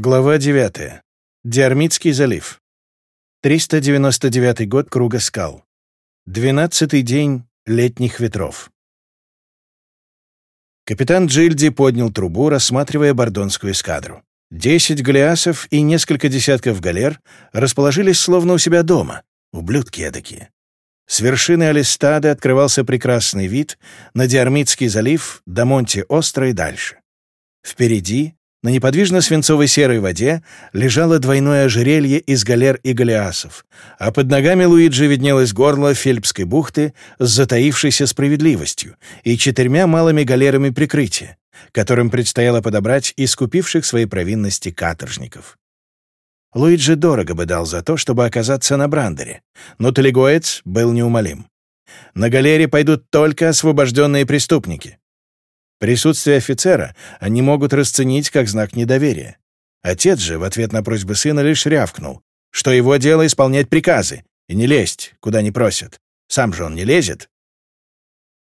Глава 9. Диармитский залив. 399 год Круга скал. 12 день летних ветров. Капитан Джильди поднял трубу, рассматривая бордонскую эскадру. Десять галеасов и несколько десятков галер расположились словно у себя дома, ублюдки эдакие. С вершины Алистады открывался прекрасный вид на Диармитский залив до Монте-Остро и дальше. Впереди на неподвижно свинцовой серой воде лежало двойное ожерелье из галер и галиасов, а под ногами Луиджи виднелось горло Фельпской бухты с затаившейся справедливостью и четырьмя малыми галерами прикрытия, которым предстояло подобрать искупивших свои провинности каторжников. Луиджи дорого бы дал за то, чтобы оказаться на Брандере, но Талигоец был неумолим. На галере пойдут только освобожденные преступники. Присутствие офицера они могут расценить как знак недоверия. Отец же в ответ на просьбы сына лишь рявкнул, что его дело исполнять приказы и не лезть, куда не просят. Сам же он не лезет.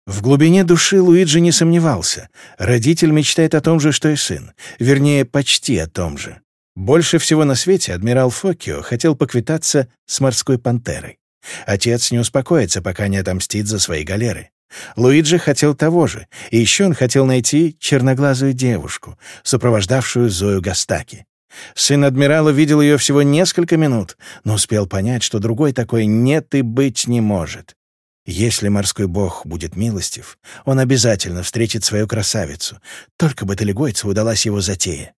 В глубине души Луиджи не сомневался. Родитель мечтает о том же, что и сын. Вернее, почти о том же. Больше всего на свете адмирал Фокио хотел поквитаться с морской пантерой. Отец не успокоится, пока не отомстит за свои галеры. Луиджи хотел того же, и еще он хотел найти черноглазую девушку, сопровождавшую Зою Гастаки. Сын адмирала видел ее всего несколько минут, но успел понять, что другой такой нет и быть не может. Если морской бог будет милостив, он обязательно встретит свою красавицу, только бы Талигойцу удалась его затея.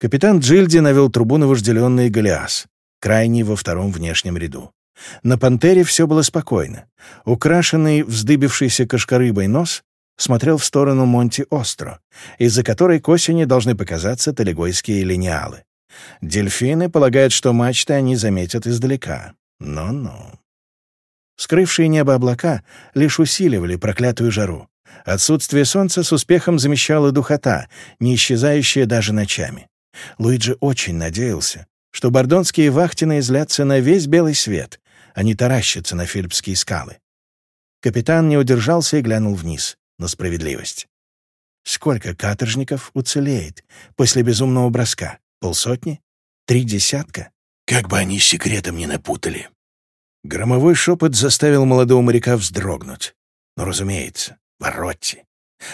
Капитан Джильди навел трубу на вожделенный Голиас, крайний во втором внешнем ряду. На пантере все было спокойно. Украшенный вздыбившийся кошкарыбой нос смотрел в сторону Монти-Остро, из-за которой к осени должны показаться талигойские линеалы. Дельфины полагают, что мачты они заметят издалека. Но-но. Скрывшие небо облака лишь усиливали проклятую жару. Отсутствие солнца с успехом замещало духота, не исчезающая даже ночами. Луиджи очень надеялся, что бордонские вахтины излятся на весь белый свет, они таращатся на фельпские скалы. Капитан не удержался и глянул вниз, на справедливость. Сколько каторжников уцелеет после безумного броска? Полсотни? Три десятка? Как бы они секретом не напутали. Громовой шепот заставил молодого моряка вздрогнуть. Но, разумеется, Боротти.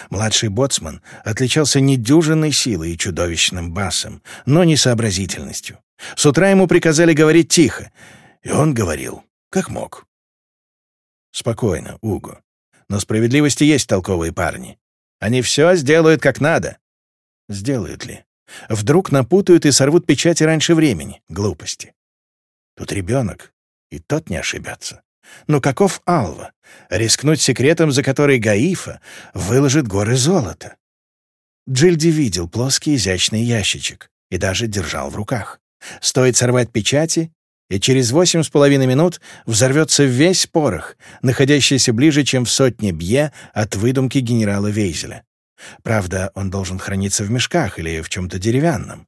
Младший боцман отличался недюжинной силой и чудовищным басом, но не сообразительностью. С утра ему приказали говорить тихо — и он говорил, как мог. Спокойно, Уго. Но справедливости есть толковые парни. Они все сделают как надо. Сделают ли? Вдруг напутают и сорвут печати раньше времени. Глупости. Тут ребенок, и тот не ошибется. Но каков Алва? Рискнуть секретом, за который Гаифа выложит горы золота. Джильди видел плоский изящный ящичек и даже держал в руках. Стоит сорвать печати, и через восемь с половиной минут взорвется весь порох, находящийся ближе, чем в сотне бье от выдумки генерала Вейзеля. Правда, он должен храниться в мешках или в чем-то деревянном.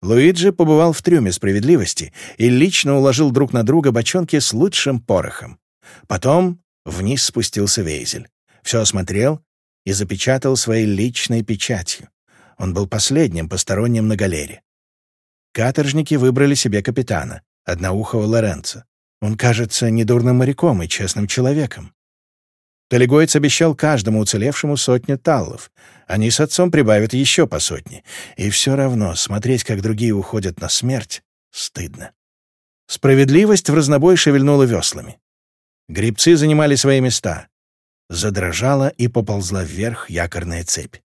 Луиджи побывал в трюме справедливости и лично уложил друг на друга бочонки с лучшим порохом. Потом вниз спустился Вейзель. Все осмотрел и запечатал своей личной печатью. Он был последним посторонним на галере. Каторжники выбрали себе капитана одноухого Лоренца. Он кажется недурным моряком и честным человеком. Талигоец обещал каждому уцелевшему сотню таллов. Они с отцом прибавят еще по сотне. И все равно смотреть, как другие уходят на смерть, стыдно. Справедливость в разнобой шевельнула веслами. Грибцы занимали свои места. Задрожала и поползла вверх якорная цепь.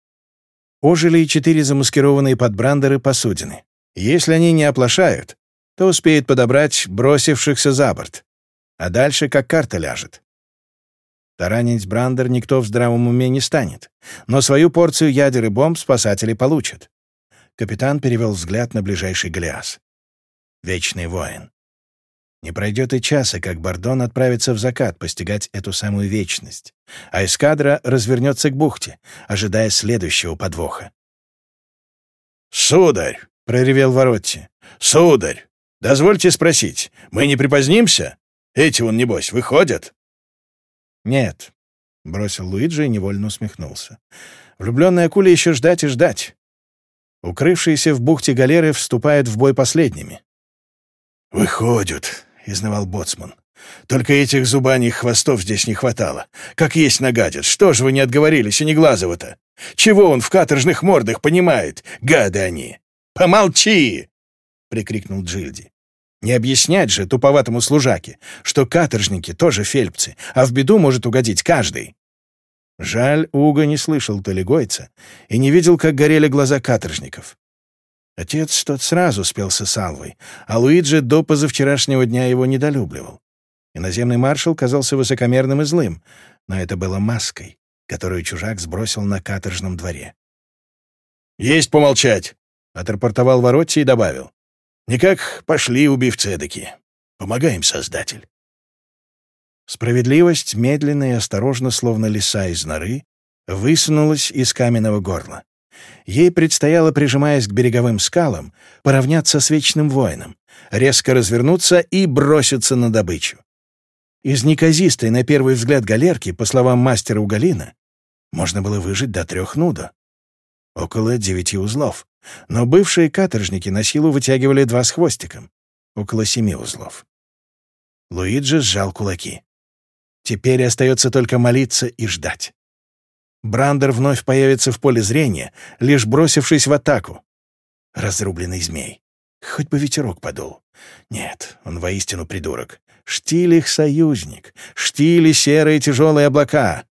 Ожили и четыре замаскированные под брандеры посудины. Если они не оплошают, то успеет подобрать бросившихся за борт. А дальше как карта ляжет. Таранить Брандер никто в здравом уме не станет, но свою порцию ядер и бомб спасатели получат. Капитан перевел взгляд на ближайший Голиас. Вечный воин. Не пройдет и часа, как Бардон отправится в закат постигать эту самую вечность, а эскадра развернется к бухте, ожидая следующего подвоха. «Сударь!» — проревел Воротти. «Сударь! «Дозвольте спросить, мы не припозднимся? Эти вон, небось, выходят?» «Нет», — бросил Луиджи и невольно усмехнулся. «Влюбленная акуля еще ждать и ждать. Укрывшиеся в бухте галеры вступают в бой последними». «Выходят», — изнавал боцман. «Только этих зубаних хвостов здесь не хватало. Как есть нагадят, что же вы не отговорились, и не глазово-то? Чего он в каторжных мордах понимает, гады они?» «Помолчи!» — прикрикнул Джильди. Не объяснять же туповатому служаке, что каторжники тоже фельпцы, а в беду может угодить каждый. Жаль, Уга не слышал талигойца и не видел, как горели глаза каторжников. Отец тот сразу спелся салвой, а Луиджи до позавчерашнего дня его недолюбливал. Иноземный маршал казался высокомерным и злым, но это было маской, которую чужак сбросил на каторжном дворе. «Есть помолчать!» — отрапортовал Воротти и добавил. Никак пошли убивцы эдакие. помогаем Создатель. Справедливость медленно и осторожно, словно лиса из норы, высунулась из каменного горла. Ей предстояло, прижимаясь к береговым скалам, поравняться с Вечным Воином, резко развернуться и броситься на добычу. Из неказистой, на первый взгляд, галерки, по словам мастера Угалина, можно было выжить до трех нуда около девяти узлов. Но бывшие каторжники на силу вытягивали два с хвостиком, около семи узлов. Луиджи сжал кулаки. Теперь остается только молиться и ждать. Брандер вновь появится в поле зрения, лишь бросившись в атаку. Разрубленный змей. Хоть бы ветерок подул. Нет, он воистину придурок. Штиль их союзник. Штили серые тяжелые облака.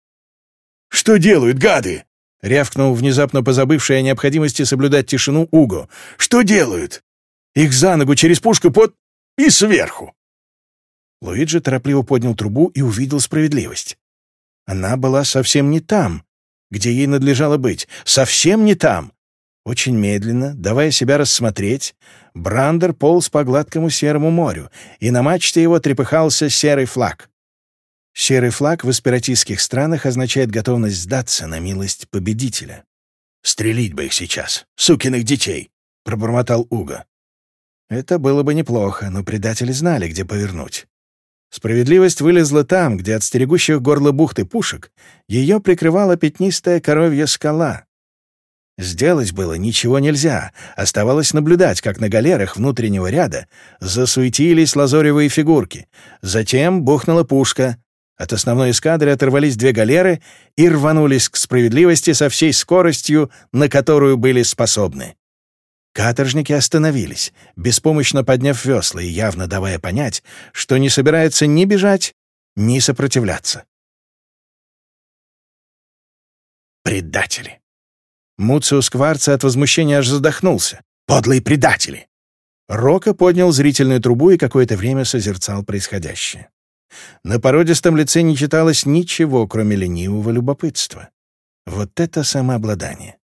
«Что делают, гады?» — рявкнул внезапно позабывший о необходимости соблюдать тишину Уго. «Что делают? Их за ногу через пушку под... и сверху!» Луиджи торопливо поднял трубу и увидел справедливость. Она была совсем не там, где ей надлежало быть. Совсем не там! Очень медленно, давая себя рассмотреть, Брандер полз по гладкому серому морю, и на мачте его трепыхался серый флаг. Серый флаг в аспиратистских странах означает готовность сдаться на милость победителя. «Стрелить бы их сейчас, сукиных детей!» — пробормотал Уго. Это было бы неплохо, но предатели знали, где повернуть. Справедливость вылезла там, где от стерегущих горло бухты пушек ее прикрывала пятнистая коровья скала. Сделать было ничего нельзя, оставалось наблюдать, как на галерах внутреннего ряда засуетились лазоревые фигурки. Затем бухнула пушка, от основной эскадры оторвались две галеры и рванулись к справедливости со всей скоростью, на которую были способны. Каторжники остановились, беспомощно подняв весла и явно давая понять, что не собираются ни бежать, ни сопротивляться. Предатели. Муциус Кварца от возмущения аж задохнулся. «Подлые предатели!» Рока поднял зрительную трубу и какое-то время созерцал происходящее. На породистом лице не читалось ничего, кроме ленивого любопытства. Вот это самообладание!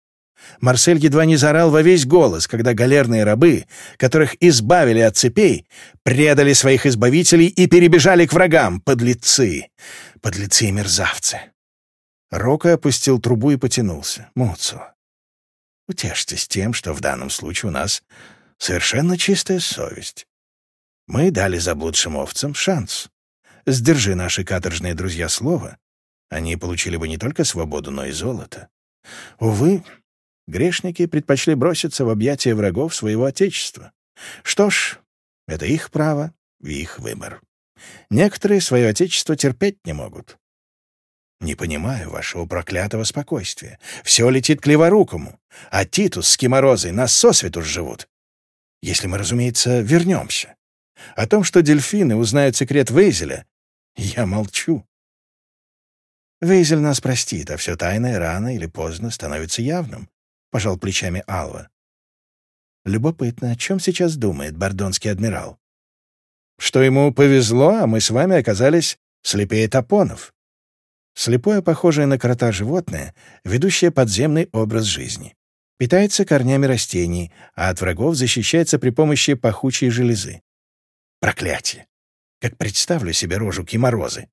Марсель едва не заорал во весь голос, когда галерные рабы, которых избавили от цепей, предали своих избавителей и перебежали к врагам, подлецы, подлецы и мерзавцы. Рока опустил трубу и потянулся. Муцу, утешьтесь тем, что в данном случае у нас совершенно чистая совесть. Мы дали заблудшим овцам шанс. Сдержи наши каторжные друзья слово, они получили бы не только свободу, но и золото. Увы, грешники предпочли броситься в объятия врагов своего Отечества. Что ж, это их право и их выбор. Некоторые свое Отечество терпеть не могут. Не понимаю вашего проклятого спокойствия. Все летит к леворукому, а Титус с Киморозой нас сосвету живут. Если мы, разумеется, вернемся. О том, что дельфины узнают секрет Вейзеля, я молчу. «Вейзель нас простит, а все тайное рано или поздно становится явным», — пожал плечами Алва. «Любопытно, о чем сейчас думает бордонский адмирал?» «Что ему повезло, а мы с вами оказались слепее топонов. Слепое, похожее на крота животное, ведущее подземный образ жизни. Питается корнями растений, а от врагов защищается при помощи пахучей железы. Проклятие! как представлю себе рожу Киморозы.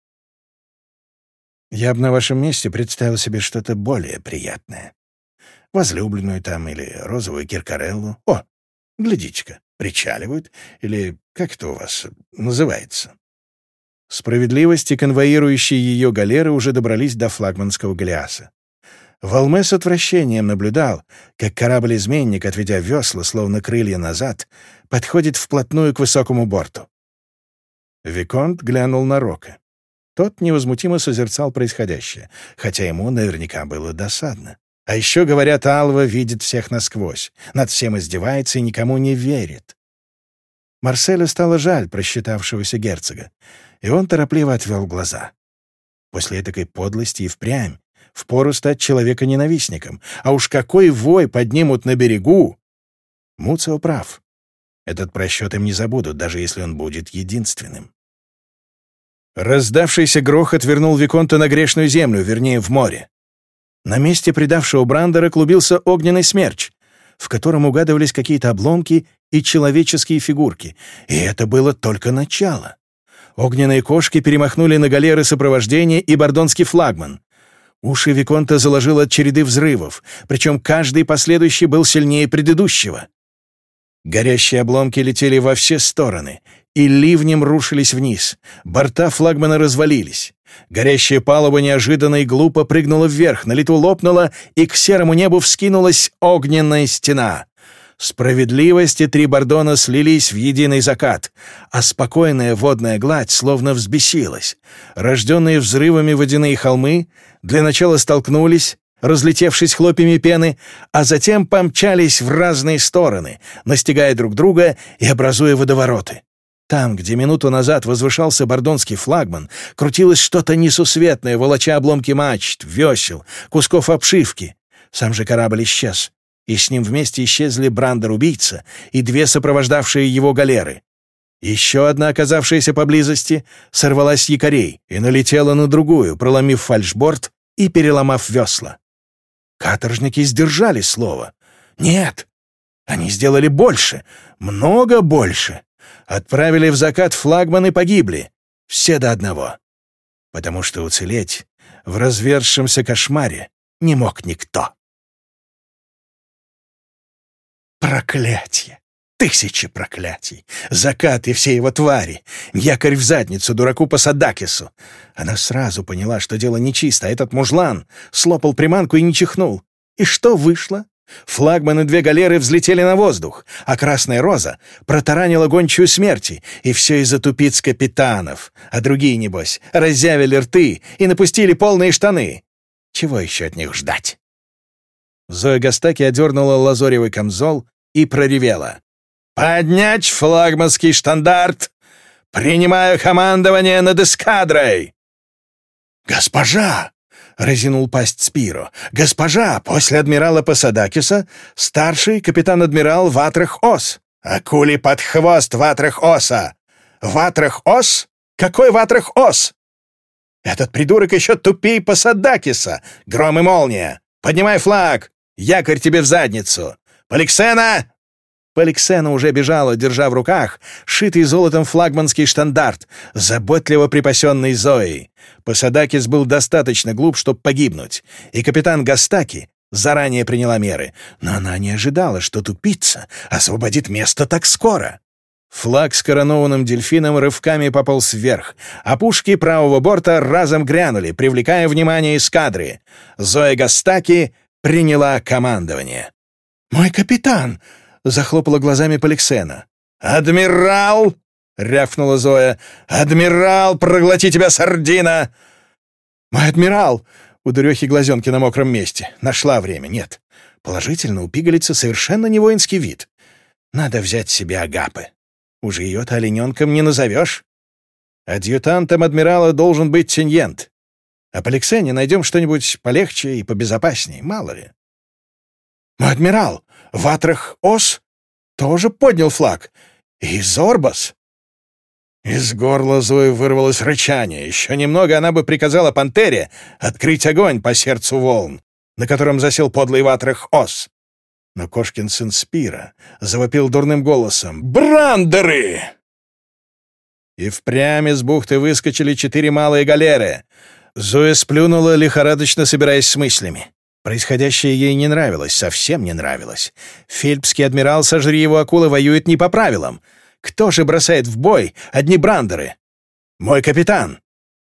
Я бы на вашем месте представил себе что-то более приятное. Возлюбленную там или розовую киркареллу. О, глядите-ка, причаливают, или как это у вас называется. Справедливости, конвоирующие ее галеры, уже добрались до флагманского Голиаса. Волме с отвращением наблюдал, как корабль-изменник, отведя весла, словно крылья назад, подходит вплотную к высокому борту. Виконт глянул на Рока. Тот невозмутимо созерцал происходящее, хотя ему наверняка было досадно. А еще, говорят, Алва видит всех насквозь, над всем издевается и никому не верит. Марселю стало жаль просчитавшегося герцога, и он торопливо отвел глаза. После такой подлости и впрямь впору стать человека-ненавистником, а уж какой вой поднимут на берегу! Муцио прав. Этот просчет им не забудут, даже если он будет единственным. Раздавшийся грохот вернул Виконта на грешную землю, вернее, в море. На месте предавшего Брандера клубился огненный смерч, в котором угадывались какие-то обломки и человеческие фигурки, и это было только начало. Огненные кошки перемахнули на галеры сопровождения и бордонский флагман. Уши Виконта заложил от череды взрывов, причем каждый последующий был сильнее предыдущего. Горящие обломки летели во все стороны, и ливнем рушились вниз. Борта флагмана развалились. Горящая палуба неожиданно и глупо прыгнула вверх, на лету лопнула, и к серому небу вскинулась огненная стена. Справедливости три Бордона слились в единый закат, а спокойная водная гладь словно взбесилась. Рожденные взрывами водяные холмы для начала столкнулись, разлетевшись хлопьями пены, а затем помчались в разные стороны, настигая друг друга и образуя водовороты. Там, где минуту назад возвышался бордонский флагман, крутилось что-то несусветное, волоча обломки мачт, весел, кусков обшивки. Сам же корабль исчез. И с ним вместе исчезли брандер-убийца и две сопровождавшие его галеры. Еще одна, оказавшаяся поблизости, сорвалась с якорей и налетела на другую, проломив фальшборд и переломав весла. Каторжники сдержали слово. Нет, они сделали больше, много больше. Отправили в закат флагманы погибли. Все до одного. Потому что уцелеть в развершемся кошмаре не мог никто. Проклятье! Тысячи проклятий! Закат и все его твари! Якорь в задницу дураку по Садакису! Она сразу поняла, что дело нечисто, а этот мужлан слопал приманку и не чихнул. И что вышло? Флагманы две галеры взлетели на воздух, а Красная Роза протаранила гончую смерти, и все из-за тупиц капитанов, а другие, небось, разъявили рты и напустили полные штаны. Чего еще от них ждать? Зоя Гастаки одернула лазоревый камзол и проревела. «Поднять флагманский штандарт! Принимаю командование над эскадрой!» «Госпожа!» — разинул пасть Спиру. «Госпожа, после адмирала Посадакиса старший капитан-адмирал Ватрах Ос!» «Акули под хвост Ватрах Оса!» «Ватрах Ос? Какой Ватрах Ос?» «Этот придурок еще тупей Посадакиса. Гром и молния! Поднимай флаг! Якорь тебе в задницу! Поликсена, Поликсена уже бежала, держа в руках шитый золотом флагманский штандарт, заботливо припасенный Зоей. Посадакис был достаточно глуп, чтобы погибнуть, и капитан Гастаки заранее приняла меры, но она не ожидала, что тупица освободит место так скоро. Флаг с коронованным дельфином рывками пополз вверх, а пушки правого борта разом грянули, привлекая внимание эскадры. Зоя Гастаки приняла командование. «Мой капитан!» захлопала глазами Поликсена. «Адмирал!» — рявкнула Зоя. «Адмирал, проглоти тебя, сардина!» «Мой адмирал!» — у дурехи глазенки на мокром месте. Нашла время, нет. Положительно, у пигалицы совершенно не воинский вид. Надо взять себе агапы. Уже ее-то олененком не назовешь. Адъютантом адмирала должен быть тиньент. А по Лексене найдем что-нибудь полегче и побезопаснее, мало ли. Адмирал, Ватрах Ос тоже поднял флаг. И Зорбас. Из горла Зои вырвалось рычание. Еще немного она бы приказала пантере открыть огонь по сердцу волн, на котором засел подлый Ватрах Ос. Но Кошкин сын Спира завопил дурным голосом «Брандеры!» И впрямь из бухты выскочили четыре малые галеры. Зоя сплюнула, лихорадочно собираясь с мыслями. Происходящее ей не нравилось, совсем не нравилось. Фильпский адмирал «Сожри его, акулы воюет не по правилам. Кто же бросает в бой? Одни брандеры. «Мой капитан!»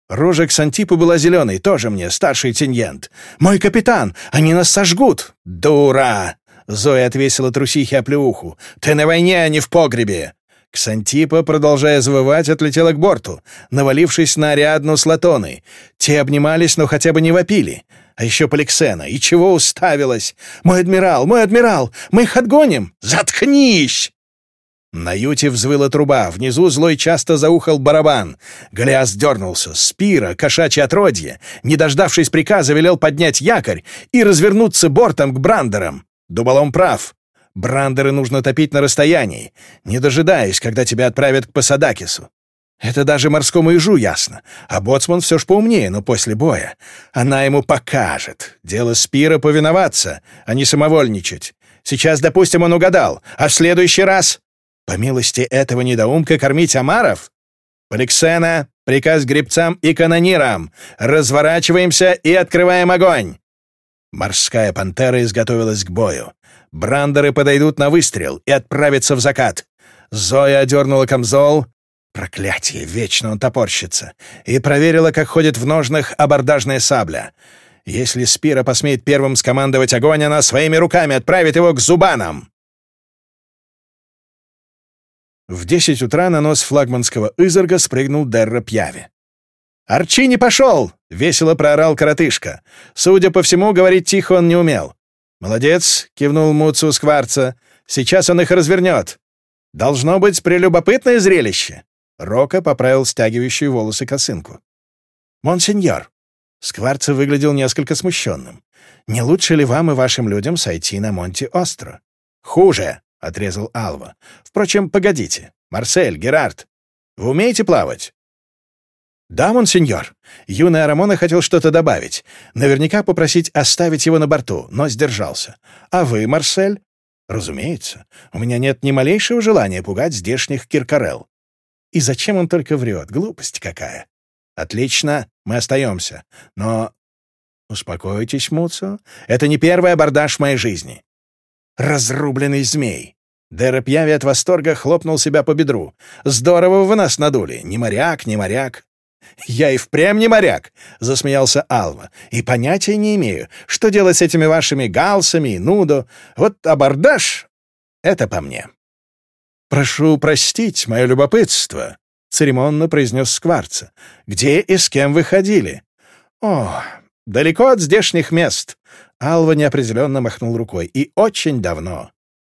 Рожа Ксантипы была зеленой, тоже мне, старший тиньент. «Мой капитан! Они нас сожгут!» «Дура!» Зоя отвесила трусихе оплеуху. «Ты на войне, а не в погребе!» Ксантипа, продолжая завывать, отлетела к борту, навалившись на Ариадну с латоной. Те обнимались, но хотя бы не вопили. А еще Поликсена. И чего уставилась? Мой адмирал, мой адмирал, мы их отгоним! Заткнись!» На юте взвыла труба, внизу злой часто заухал барабан. Голиас дернулся, спира, кошачье отродье, не дождавшись приказа, велел поднять якорь и развернуться бортом к брандерам. Дуболом прав. Брандеры нужно топить на расстоянии, не дожидаясь, когда тебя отправят к Пасадакису. Это даже морскому ежу ясно. А боцман все ж поумнее, но после боя. Она ему покажет. Дело Спира повиноваться, а не самовольничать. Сейчас, допустим, он угадал, а в следующий раз... По милости этого недоумка кормить омаров? Поликсена, приказ гребцам и канонирам. Разворачиваемся и открываем огонь. Морская пантера изготовилась к бою. Брандеры подойдут на выстрел и отправятся в закат. Зоя одернула камзол, Проклятие, вечно он топорщится. И проверила, как ходит в ножнах абордажная сабля. Если Спира посмеет первым скомандовать огонь, она своими руками отправит его к зубанам. В десять утра на нос флагманского изорга спрыгнул Дерра Пьяви. «Арчи не пошел!» — весело проорал коротышка. Судя по всему, говорить тихо он не умел. «Молодец!» — кивнул Муцу Скварца. «Сейчас он их развернет. Должно быть прелюбопытное зрелище!» Рока поправил стягивающую волосы косынку. «Монсеньор!» Скварца выглядел несколько смущенным. «Не лучше ли вам и вашим людям сойти на Монте-Остро?» «Хуже!» — отрезал Алва. «Впрочем, погодите. Марсель, Герард, вы умеете плавать?» «Да, монсеньор». Юный Арамона хотел что-то добавить. Наверняка попросить оставить его на борту, но сдержался. «А вы, Марсель?» «Разумеется. У меня нет ни малейшего желания пугать здешних Киркарел. И зачем он только врет? Глупость какая. Отлично, мы остаемся. Но... Успокойтесь, Муцо. Это не первый абордаж в моей жизни. Разрубленный змей. Дереп Яви от восторга хлопнул себя по бедру. «Здорово вы нас надули! Не моряк, не моряк!» «Я и впрямь не моряк!» — засмеялся Алва. «И понятия не имею, что делать с этими вашими галсами и нудо. Вот абордаж — это по мне!» «Прошу простить мое любопытство», — церемонно произнес Скварца. «Где и с кем вы ходили?» «О, далеко от здешних мест», — Алва неопределенно махнул рукой. «И очень давно.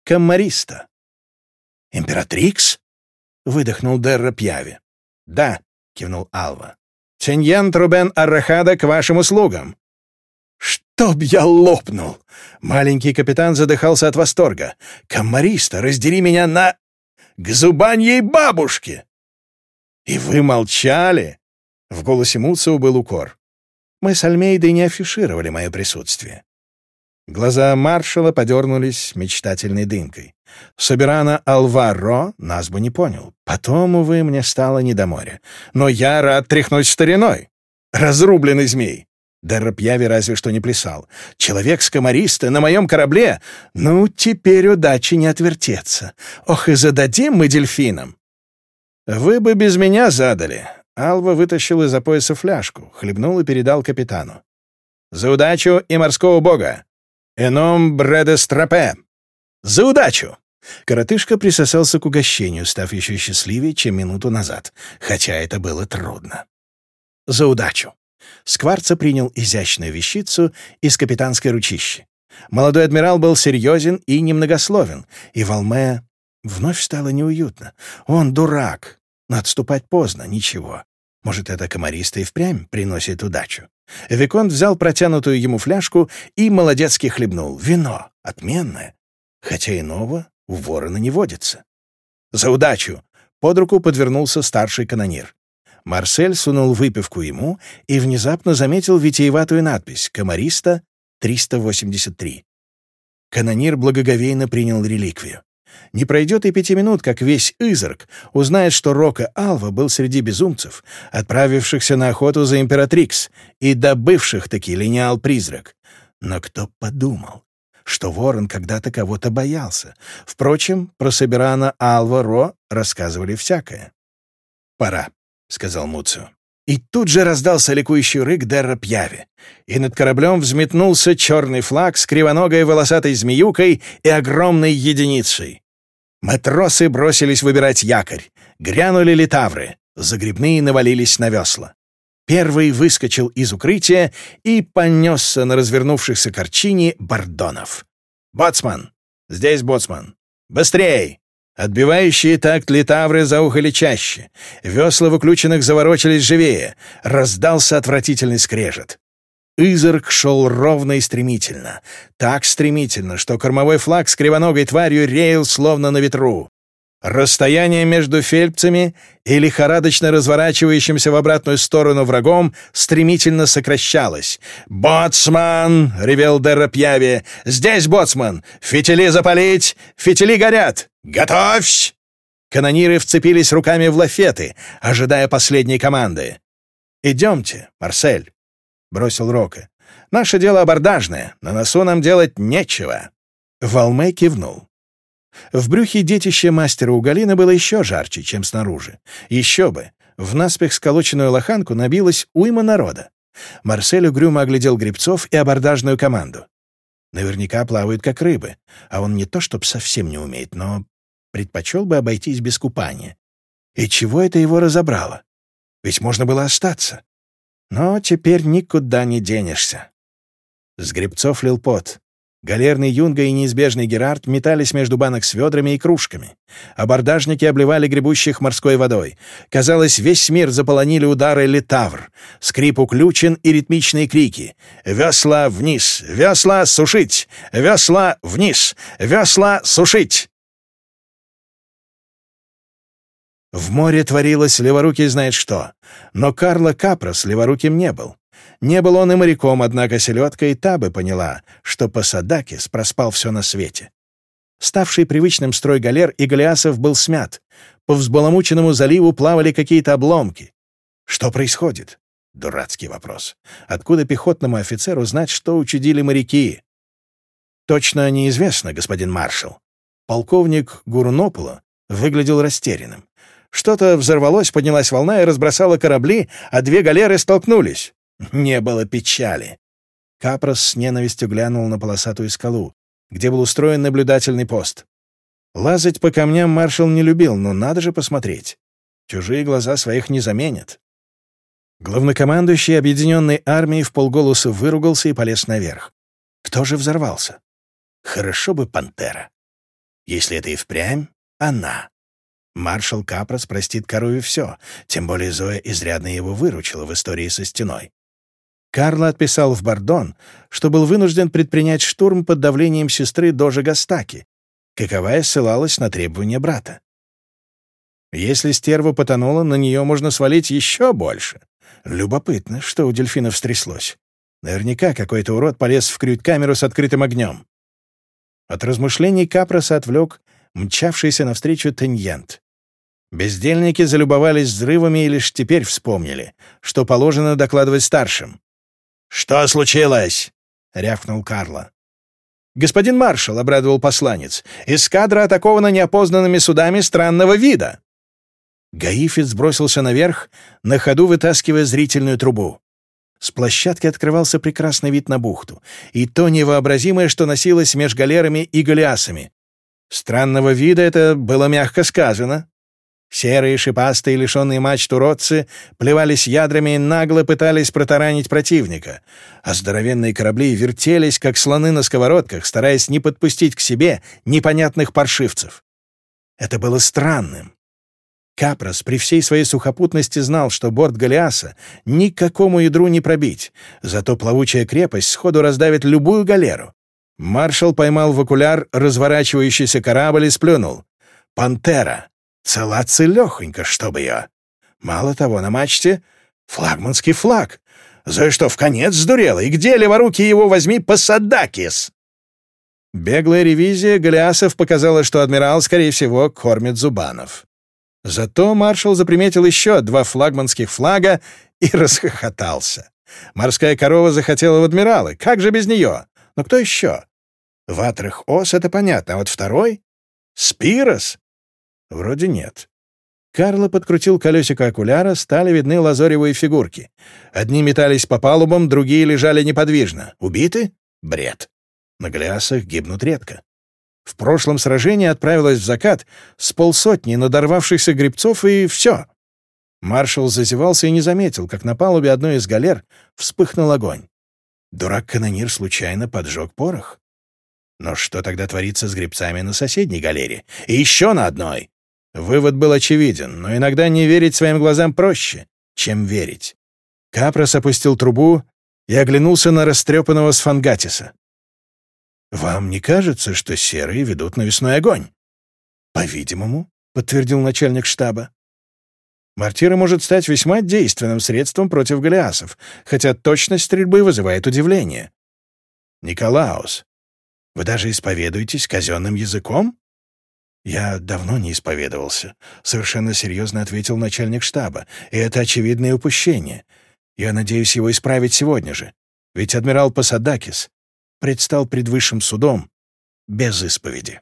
Коммариста». «Императрикс?» — выдохнул Дерра Пьяви. «Да», — кивнул Алва. «Сеньян Трубен Аррахада к вашим услугам». «Чтоб я лопнул!» Маленький капитан задыхался от восторга. «Комариста, раздери меня на...» К зубаньей бабушке!» «И вы молчали?» — в голосе Муцева был укор. «Мы с Альмейдой не афишировали мое присутствие». Глаза маршала подернулись мечтательной дымкой. Собирана Алваро нас бы не понял. Потом, увы, мне стало не до моря. Но я рад тряхнуть стариной. Разрубленный змей. До рапьяви разве что не плясал. «Человек с комариста на моем корабле! Ну, теперь удачи не отвертеться. Ох, и зададим мы дельфинам!» «Вы бы без меня задали!» Алва вытащил из-за пояса фляжку, хлебнул и передал капитану. «За удачу и морского бога! Эном бредестропе! За удачу!» Коротышка присосался к угощению, став еще счастливее, чем минуту назад, хотя это было трудно. «За удачу!» Скварца принял изящную вещицу из капитанской ручищи. Молодой адмирал был серьезен и немногословен, и Волме вновь стало неуютно. Он дурак, но отступать поздно, ничего. Может, это комариста и впрямь приносит удачу. Виконт взял протянутую ему фляжку и молодецки хлебнул. Вино отменное, хотя иного у ворона не водится. «За удачу!» — под руку подвернулся старший канонир. Марсель сунул выпивку ему и внезапно заметил витиеватую надпись «Комариста 383». Канонир благоговейно принял реликвию. Не пройдет и пяти минут, как весь Изорг узнает, что Рока Алва был среди безумцев, отправившихся на охоту за императрикс и добывших таки линеал-призрак. Но кто подумал, что ворон когда-то кого-то боялся? Впрочем, про Собирана Алва Ро рассказывали всякое. Пора сказал Муцу. И тут же раздался ликующий рык Дерра Пьяви, и над кораблем взметнулся черный флаг с кривоногой волосатой змеюкой и огромной единицей. Матросы бросились выбирать якорь, грянули литавры, загребные навалились на весла. Первый выскочил из укрытия и понесся на развернувшихся корчине бордонов. «Боцман! Здесь боцман! Быстрей!» Отбивающие такт литавры заухали чаще. Весла выключенных заворочились живее. Раздался отвратительный скрежет. Изерк шел ровно и стремительно. Так стремительно, что кормовой флаг с кривоногой тварью реял словно на ветру. Расстояние между фельдцами и лихорадочно разворачивающимся в обратную сторону врагом стремительно сокращалось. «Боцман!» — ревел Дерапьяви. «Здесь, боцман! Фитили запалить! Фитили горят! Готовьсь!» Канониры вцепились руками в лафеты, ожидая последней команды. «Идемте, Марсель», — бросил Рока. «Наше дело абордажное, на носу нам делать нечего». Волме кивнул. В брюхе детище мастера у Галины было еще жарче, чем снаружи. Еще бы! В наспех сколоченную лоханку набилась уйма народа. Марсель угрюмо оглядел грибцов и абордажную команду. Наверняка плавают как рыбы, а он не то чтобы совсем не умеет, но предпочел бы обойтись без купания. И чего это его разобрало? Ведь можно было остаться. Но теперь никуда не денешься. С грибцов лил пот. Галерный Юнга и неизбежный Герард метались между банок с ведрами и кружками. Абордажники обливали гребущих морской водой. Казалось, весь мир заполонили удары летавр. Скрип уключен и ритмичные крики. «Весла вниз! Весла сушить! Весла вниз! Весла сушить!» В море творилось леворукий знает что, но Карло Капрос леворуким не был. Не был он и моряком, однако селедка и та бы поняла, что Пасадакис проспал все на свете. Ставший привычным строй галер и галеасов был смят. По взбаламученному заливу плавали какие-то обломки. Что происходит? Дурацкий вопрос. Откуда пехотному офицеру знать, что учудили моряки? Точно неизвестно, господин маршал. Полковник Гурнополо выглядел растерянным. Что-то взорвалось, поднялась волна и разбросала корабли, а две галеры столкнулись. Не было печали. Капрос с ненавистью глянул на полосатую скалу, где был устроен наблюдательный пост. Лазать по камням маршал не любил, но надо же посмотреть. Чужие глаза своих не заменят. Главнокомандующий объединенной армии в полголоса выругался и полез наверх. Кто же взорвался? Хорошо бы пантера. Если это и впрямь, она. Маршал Капрос простит корове все, тем более Зоя изрядно его выручила в истории со стеной. Карло отписал в Бордон, что был вынужден предпринять штурм под давлением сестры Дожи Гастаки, каковая ссылалась на требования брата. Если стерва потонула, на нее можно свалить еще больше. Любопытно, что у дельфина встряслось. Наверняка какой-то урод полез в крють-камеру с открытым огнем. От размышлений Капроса отвлек мчавшийся навстречу Теньент. Бездельники залюбовались взрывами и лишь теперь вспомнили, что положено докладывать старшим. «Что случилось?» — рявкнул Карло. «Господин маршал», — обрадовал посланец, — «эскадра атакована неопознанными судами странного вида». Гаифец бросился наверх, на ходу вытаскивая зрительную трубу. С площадки открывался прекрасный вид на бухту, и то невообразимое, что носилось меж галерами и галеасами. Странного вида это было мягко сказано. Серые, шипастые, лишенные мачт уродцы плевались ядрами и нагло пытались протаранить противника, а здоровенные корабли вертелись, как слоны на сковородках, стараясь не подпустить к себе непонятных паршивцев. Это было странным. Капрос при всей своей сухопутности знал, что борт Голиаса никакому ядру не пробить, зато плавучая крепость сходу раздавит любую галеру. Маршал поймал в окуляр разворачивающийся корабль и сплюнул. «Пантера!» Цела целехонько, чтобы ее. Мало того, на мачте флагманский флаг. Зоя что, в конец сдурела? И где, леворуки его возьми, Пасадакис? Беглая ревизия Голиасов показала, что адмирал, скорее всего, кормит Зубанов. Зато маршал заприметил еще два флагманских флага и расхохотался. Морская корова захотела в адмиралы. Как же без нее? Но ну, кто еще? Ватрых ос — это понятно, а вот второй — Спирос. Вроде нет. Карло подкрутил колесико окуляра, стали видны лазоревые фигурки. Одни метались по палубам, другие лежали неподвижно. Убиты? Бред. На Голиасах гибнут редко. В прошлом сражении отправилась в закат с полсотни надорвавшихся грибцов, и все. Маршал зазевался и не заметил, как на палубе одной из галер вспыхнул огонь. Дурак-канонир случайно поджег порох. Но что тогда творится с грибцами на соседней галере? И еще на одной! Вывод был очевиден, но иногда не верить своим глазам проще, чем верить. Капрос опустил трубу и оглянулся на растрепанного сфангатиса. «Вам не кажется, что серые ведут навесной огонь?» «По-видимому», — подтвердил начальник штаба. «Мортира может стать весьма действенным средством против голиасов, хотя точность стрельбы вызывает удивление». «Николаус, вы даже исповедуетесь казенным языком?» «Я давно не исповедовался», — совершенно серьезно ответил начальник штаба, «и это очевидное упущение. Я надеюсь его исправить сегодня же, ведь адмирал Пасадакис предстал пред высшим судом без исповеди».